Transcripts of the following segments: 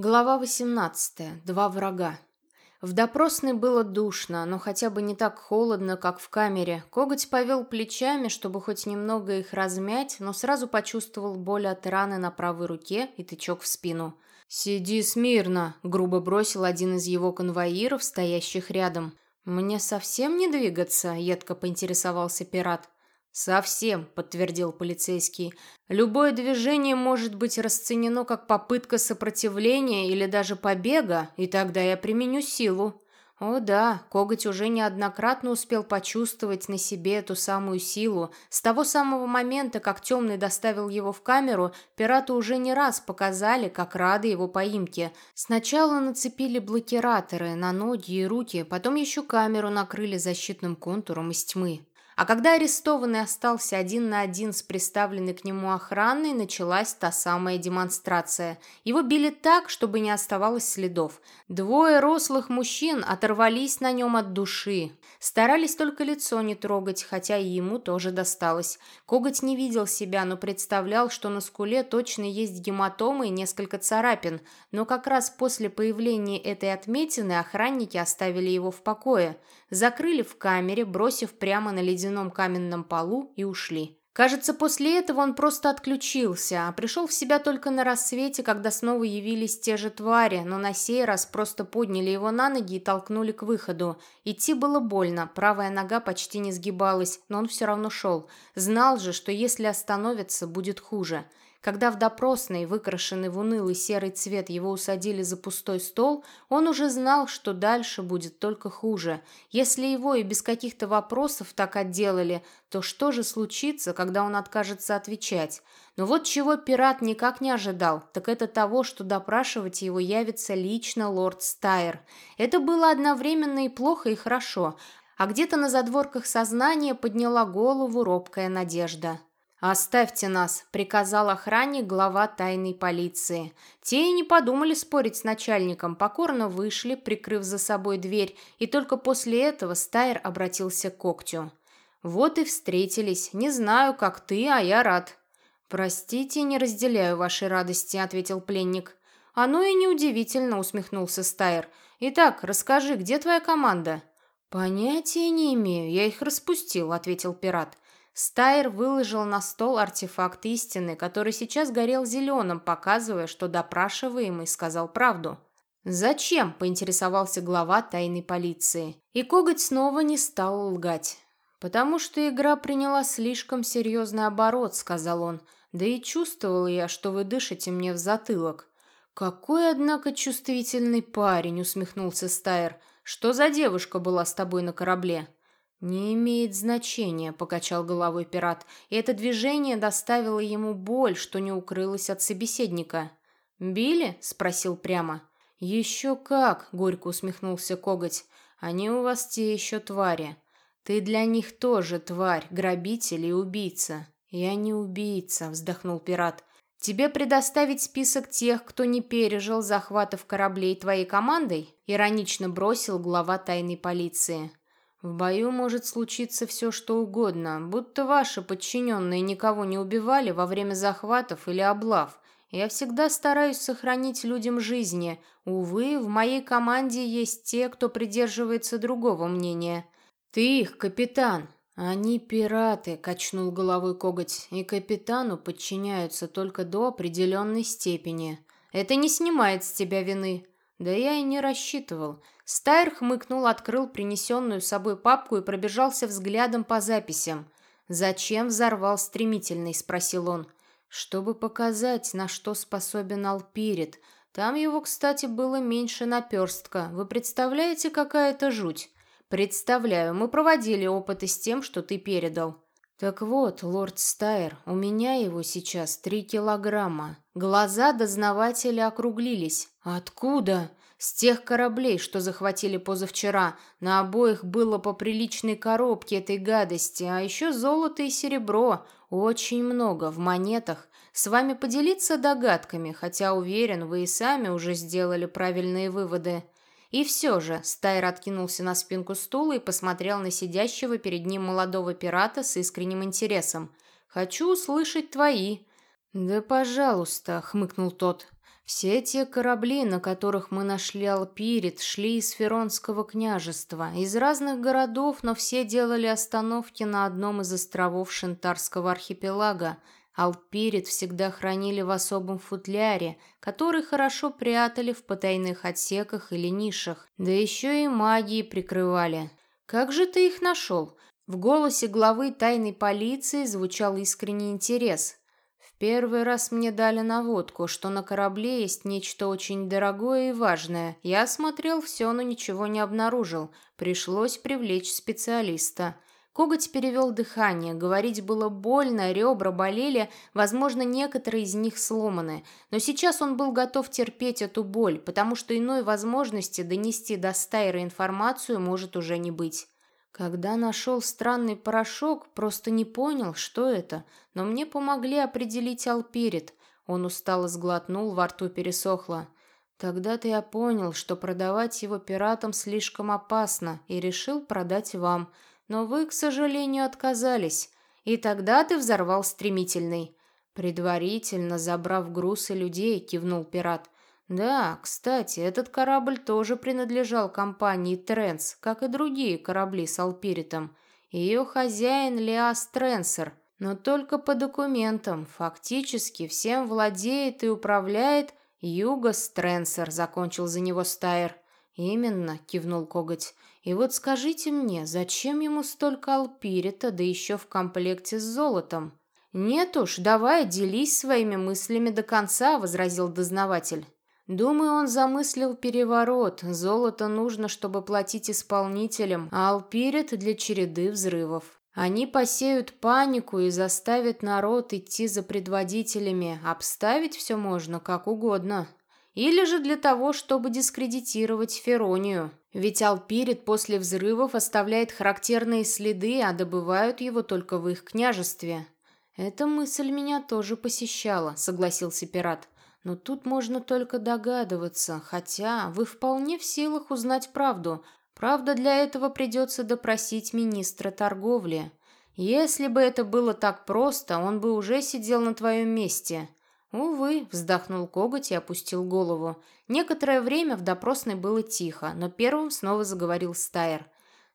Глава 18. Два врага. В допросной было душно, но хотя бы не так холодно, как в камере. Коготь повел плечами, чтобы хоть немного их размять, но сразу почувствовал боль от раны на правой руке и тычок в спину. «Сиди смирно», — грубо бросил один из его конвоиров, стоящих рядом. «Мне совсем не двигаться?» — едко поинтересовался пират. «Совсем», — подтвердил полицейский. «Любое движение может быть расценено как попытка сопротивления или даже побега, и тогда я применю силу». О да, коготь уже неоднократно успел почувствовать на себе эту самую силу. С того самого момента, как темный доставил его в камеру, пирату уже не раз показали, как рады его поимке. Сначала нацепили блокираторы на ноги и руки, потом еще камеру накрыли защитным контуром из тьмы. А когда арестованный остался один на один с приставленной к нему охраной, началась та самая демонстрация. Его били так, чтобы не оставалось следов. Двое рослых мужчин оторвались на нем от души. Старались только лицо не трогать, хотя и ему тоже досталось. Коготь не видел себя, но представлял, что на скуле точно есть гематомы и несколько царапин. Но как раз после появления этой отметины охранники оставили его в покое. Закрыли в камере, бросив прямо на ледяной ледяном каменном полу и ушли. Кажется, после этого он просто отключился, а пришел в себя только на рассвете, когда снова явились те же твари, но на сей раз просто подняли его на ноги и толкнули к выходу. Идти было больно, правая нога почти не сгибалась, но он все равно шел. Знал же, что если остановится, будет хуже. Когда в допросной, выкрашенный в унылый серый цвет, его усадили за пустой стол, он уже знал, что дальше будет только хуже. Если его и без каких-то вопросов так отделали, то что же случится, когда он откажется отвечать? Но вот чего пират никак не ожидал, так это того, что допрашивать его явится лично лорд Стайр. Это было одновременно и плохо, и хорошо, а где-то на задворках сознания подняла голову робкая надежда. «Оставьте нас», — приказал охранник глава тайной полиции. Те и не подумали спорить с начальником, покорно вышли, прикрыв за собой дверь, и только после этого Стайр обратился к когтю. «Вот и встретились. Не знаю, как ты, а я рад». «Простите, не разделяю вашей радости», — ответил пленник. «Оно и неудивительно», — усмехнулся Стайр. «Итак, расскажи, где твоя команда?» «Понятия не имею, я их распустил», — ответил пират. Стайр выложил на стол артефакт истины, который сейчас горел зеленым, показывая, что допрашиваемый сказал правду. «Зачем?» – поинтересовался глава тайной полиции. И коготь снова не стал лгать. «Потому что игра приняла слишком серьезный оборот», – сказал он. «Да и чувствовал я, что вы дышите мне в затылок». «Какой, однако, чувствительный парень», – усмехнулся Стайр. «Что за девушка была с тобой на корабле?» «Не имеет значения», — покачал головой пират, и это движение доставило ему боль, что не укрылось от собеседника. «Били?» — спросил прямо. «Еще как!» — горько усмехнулся коготь. «Они у вас те еще твари. Ты для них тоже тварь, грабитель и убийца». «Я не убийца», — вздохнул пират. «Тебе предоставить список тех, кто не пережил захватов кораблей твоей командой?» — иронично бросил глава тайной полиции. В бою может случиться все, что угодно, будто ваши подчиненные никого не убивали во время захватов или облав. Я всегда стараюсь сохранить людям жизни. Увы, в моей команде есть те, кто придерживается другого мнения. Ты их капитан. Они пираты, качнул головой коготь, и капитану подчиняются только до определенной степени. Это не снимает с тебя вины. Да я и не рассчитывал. Стайр хмыкнул, открыл принесенную с собой папку и пробежался взглядом по записям. «Зачем взорвал стремительный?» – спросил он. «Чтобы показать, на что способен Алпирит. Там его, кстати, было меньше наперстка. Вы представляете, какая это жуть?» «Представляю. Мы проводили опыты с тем, что ты передал». «Так вот, лорд Стайр, у меня его сейчас три килограмма». Глаза дознавателя округлились. «Откуда?» «С тех кораблей, что захватили позавчера. На обоих было по приличной коробке этой гадости, а еще золото и серебро. Очень много, в монетах. С вами поделиться догадками, хотя, уверен, вы и сами уже сделали правильные выводы». И все же Стайр откинулся на спинку стула и посмотрел на сидящего перед ним молодого пирата с искренним интересом. «Хочу услышать твои». «Да пожалуйста», — хмыкнул тот. Все те корабли, на которых мы нашли Алпирит, шли из Феронского княжества, из разных городов, но все делали остановки на одном из островов Шентарского архипелага. Алпирит всегда хранили в особом футляре, который хорошо прятали в потайных отсеках или нишах, да еще и магией прикрывали. «Как же ты их нашел?» В голосе главы тайной полиции звучал искренний интерес первый раз мне дали наводку, что на корабле есть нечто очень дорогое и важное. Я осмотрел все, но ничего не обнаружил. Пришлось привлечь специалиста. Коготь перевел дыхание, говорить было больно, ребра болели, возможно, некоторые из них сломаны. Но сейчас он был готов терпеть эту боль, потому что иной возможности донести до Стайра информацию может уже не быть. Когда нашел странный порошок, просто не понял, что это, но мне помогли определить алпирит. Он устало сглотнул, во рту пересохло. Тогда-то я понял, что продавать его пиратам слишком опасно, и решил продать вам. Но вы, к сожалению, отказались. И тогда ты взорвал стремительный. Предварительно забрав груз и людей, кивнул пират. Да, кстати, этот корабль тоже принадлежал компании Тренс, как и другие корабли с Алпиритом. Ее хозяин Леас Тренсер, но только по документам. Фактически всем владеет и управляет Югос Тренсер, закончил за него Стайр. «Именно», — кивнул Коготь. «И вот скажите мне, зачем ему столько алпирита, да еще в комплекте с золотом?» «Нет уж, давай, делись своими мыслями до конца», — возразил дознаватель. Думаю, он замыслил переворот. Золото нужно, чтобы платить исполнителям, а алпирит для череды взрывов. Они посеют панику и заставят народ идти за предводителями. Обставить все можно как угодно. Или же для того, чтобы дискредитировать Феронию. Ведь Алпирит после взрывов оставляет характерные следы, а добывают его только в их княжестве. «Эта мысль меня тоже посещала», — согласился пират. Но тут можно только догадываться, хотя вы вполне в силах узнать правду. Правда, для этого придется допросить министра торговли. Если бы это было так просто, он бы уже сидел на твоем месте. Увы, вздохнул коготь и опустил голову. Некоторое время в допросной было тихо, но первым снова заговорил Стайр.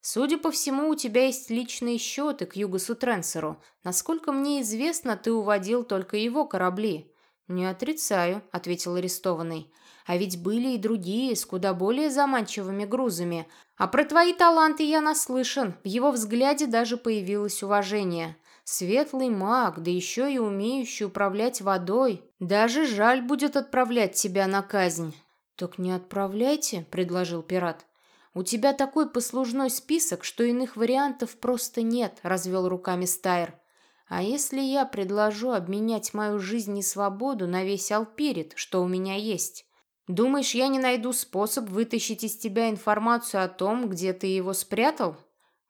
«Судя по всему, у тебя есть личные счеты к Югосу Тренсеру. Насколько мне известно, ты уводил только его корабли». «Не отрицаю», — ответил арестованный. «А ведь были и другие, с куда более заманчивыми грузами. А про твои таланты я наслышан. В его взгляде даже появилось уважение. Светлый маг, да еще и умеющий управлять водой. Даже жаль будет отправлять тебя на казнь». «Так не отправляйте», — предложил пират. «У тебя такой послужной список, что иных вариантов просто нет», — развел руками Стайр. А если я предложу обменять мою жизнь и свободу на весь Алпирит, что у меня есть? Думаешь, я не найду способ вытащить из тебя информацию о том, где ты его спрятал?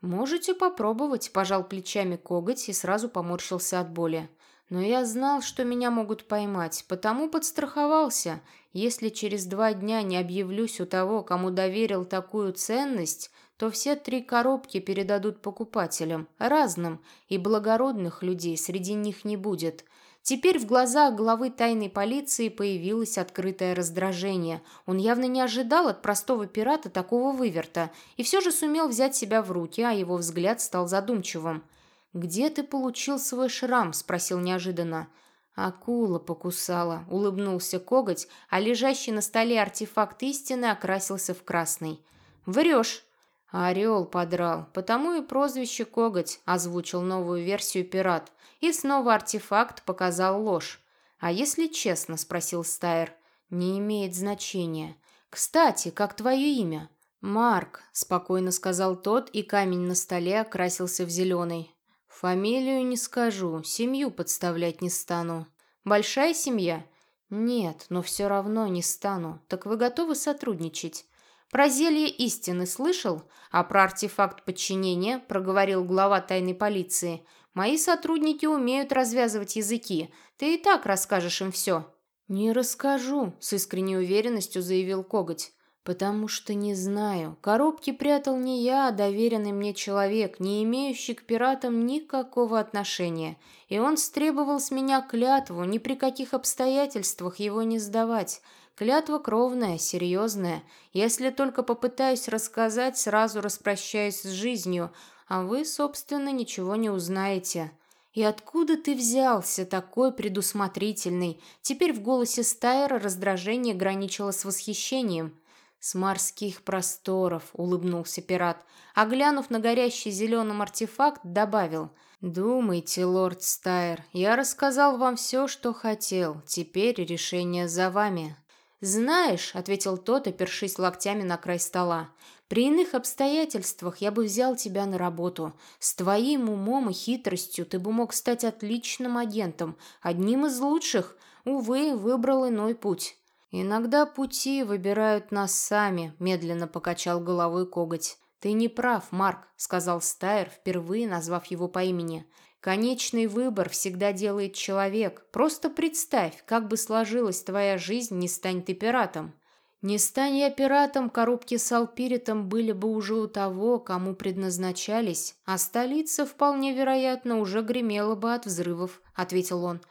Можете попробовать, пожал плечами коготь и сразу поморщился от боли. Но я знал, что меня могут поймать, потому подстраховался. Если через два дня не объявлюсь у того, кому доверил такую ценность, то все три коробки передадут покупателям, разным, и благородных людей среди них не будет. Теперь в глазах главы тайной полиции появилось открытое раздражение. Он явно не ожидал от простого пирата такого выверта и все же сумел взять себя в руки, а его взгляд стал задумчивым. «Где ты получил свой шрам?» – спросил неожиданно. «Акула покусала», – улыбнулся коготь, а лежащий на столе артефакт истины окрасился в красный. «Врешь!» «Орел подрал, потому и прозвище Коготь», — озвучил новую версию пират. И снова артефакт показал ложь. «А если честно?» — спросил Стайр. «Не имеет значения. Кстати, как твое имя?» «Марк», — спокойно сказал тот, и камень на столе окрасился в зеленый. «Фамилию не скажу, семью подставлять не стану». «Большая семья?» «Нет, но все равно не стану. Так вы готовы сотрудничать?» Про зелье истины слышал, а про артефакт подчинения проговорил глава тайной полиции. Мои сотрудники умеют развязывать языки. Ты и так расскажешь им все. Не расскажу, с искренней уверенностью заявил Коготь. «Потому что не знаю. Коробки прятал не я, а доверенный мне человек, не имеющий к пиратам никакого отношения. И он стребовал с меня клятву, ни при каких обстоятельствах его не сдавать. Клятва кровная, серьезная. Если только попытаюсь рассказать, сразу распрощаюсь с жизнью, а вы, собственно, ничего не узнаете». «И откуда ты взялся, такой предусмотрительный?» Теперь в голосе Стайра раздражение граничило с восхищением. «С морских просторов», — улыбнулся пират, а глянув на горящий зеленым артефакт, добавил «Думайте, лорд Стайр, я рассказал вам все, что хотел, теперь решение за вами». «Знаешь», — ответил тот, опершись локтями на край стола, «при иных обстоятельствах я бы взял тебя на работу. С твоим умом и хитростью ты бы мог стать отличным агентом, одним из лучших. Увы, выбрал иной путь». «Иногда пути выбирают нас сами», — медленно покачал головой коготь. «Ты не прав, Марк», — сказал Стайр, впервые назвав его по имени. «Конечный выбор всегда делает человек. Просто представь, как бы сложилась твоя жизнь, не стань ты пиратом». «Не стань я пиратом, коробки с алпиритом были бы уже у того, кому предназначались, а столица, вполне вероятно, уже гремела бы от взрывов», — ответил он.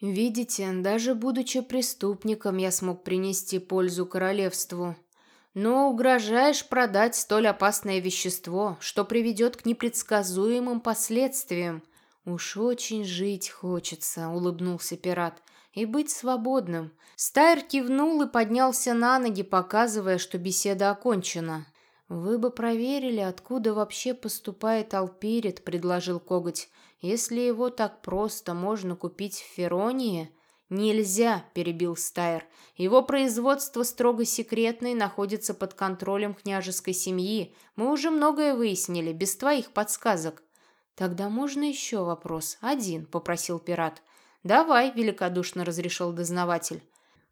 Видите, даже будучи преступником, я смог принести пользу королевству. Но угрожаешь продать столь опасное вещество, что приведет к непредсказуемым последствиям. Уж очень жить хочется, улыбнулся пират, и быть свободным. Стайр кивнул и поднялся на ноги, показывая, что беседа окончена. «Вы бы проверили, откуда вообще поступает Алпирит», — предложил коготь. Если его так просто можно купить в Феронии... «Нельзя», — перебил Стайр. «Его производство строго секретное и находится под контролем княжеской семьи. Мы уже многое выяснили, без твоих подсказок». «Тогда можно еще вопрос? Один», — попросил пират. «Давай», — великодушно разрешил дознаватель.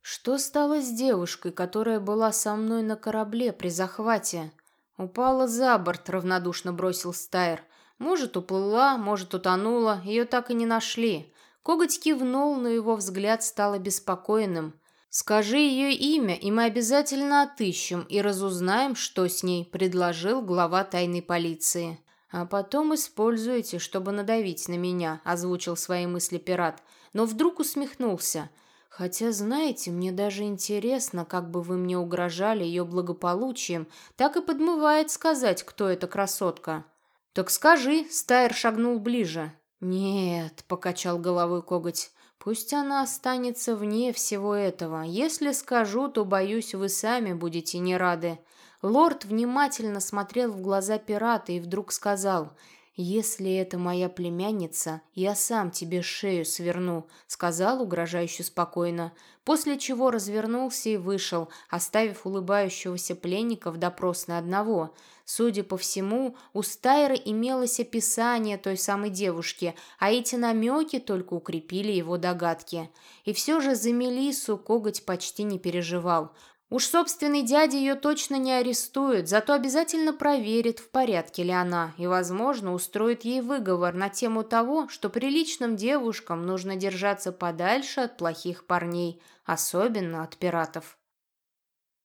«Что стало с девушкой, которая была со мной на корабле при захвате?» «Упала за борт», — равнодушно бросил Стайр. Может, уплыла, может, утонула, ее так и не нашли. Коготь кивнул, но его взгляд стал обеспокоенным. «Скажи ее имя, и мы обязательно отыщем и разузнаем, что с ней», — предложил глава тайной полиции. «А потом используйте, чтобы надавить на меня», — озвучил свои мысли пират. Но вдруг усмехнулся. «Хотя, знаете, мне даже интересно, как бы вы мне угрожали ее благополучием. Так и подмывает сказать, кто эта красотка». «Так скажи», — Стайр шагнул ближе. «Нет», — покачал головой коготь, — «пусть она останется вне всего этого. Если скажу, то, боюсь, вы сами будете не рады». Лорд внимательно смотрел в глаза пирата и вдруг сказал — «Если это моя племянница, я сам тебе шею сверну», — сказал угрожающе спокойно, после чего развернулся и вышел, оставив улыбающегося пленника в допросной одного. Судя по всему, у Стайра имелось описание той самой девушки, а эти намеки только укрепили его догадки. И все же за Мелиссу коготь почти не переживал. Уж собственный дядя ее точно не арестует, зато обязательно проверит, в порядке ли она, и, возможно, устроит ей выговор на тему того, что приличным девушкам нужно держаться подальше от плохих парней, особенно от пиратов.